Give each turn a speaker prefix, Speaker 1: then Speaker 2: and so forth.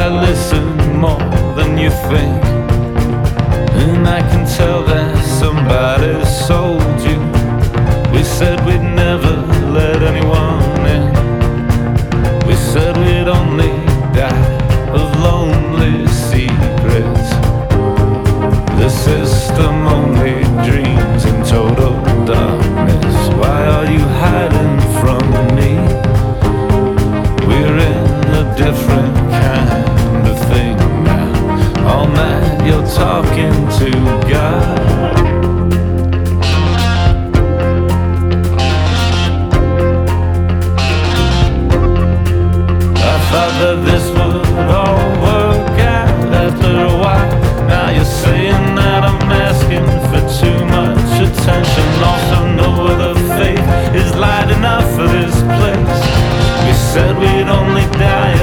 Speaker 1: I listen more than you think, and I can tell there's some. that this would all work out after a while. Now you're saying that I'm asking for too much attention. Also, no other faith is light enough for this place. We said we'd only die.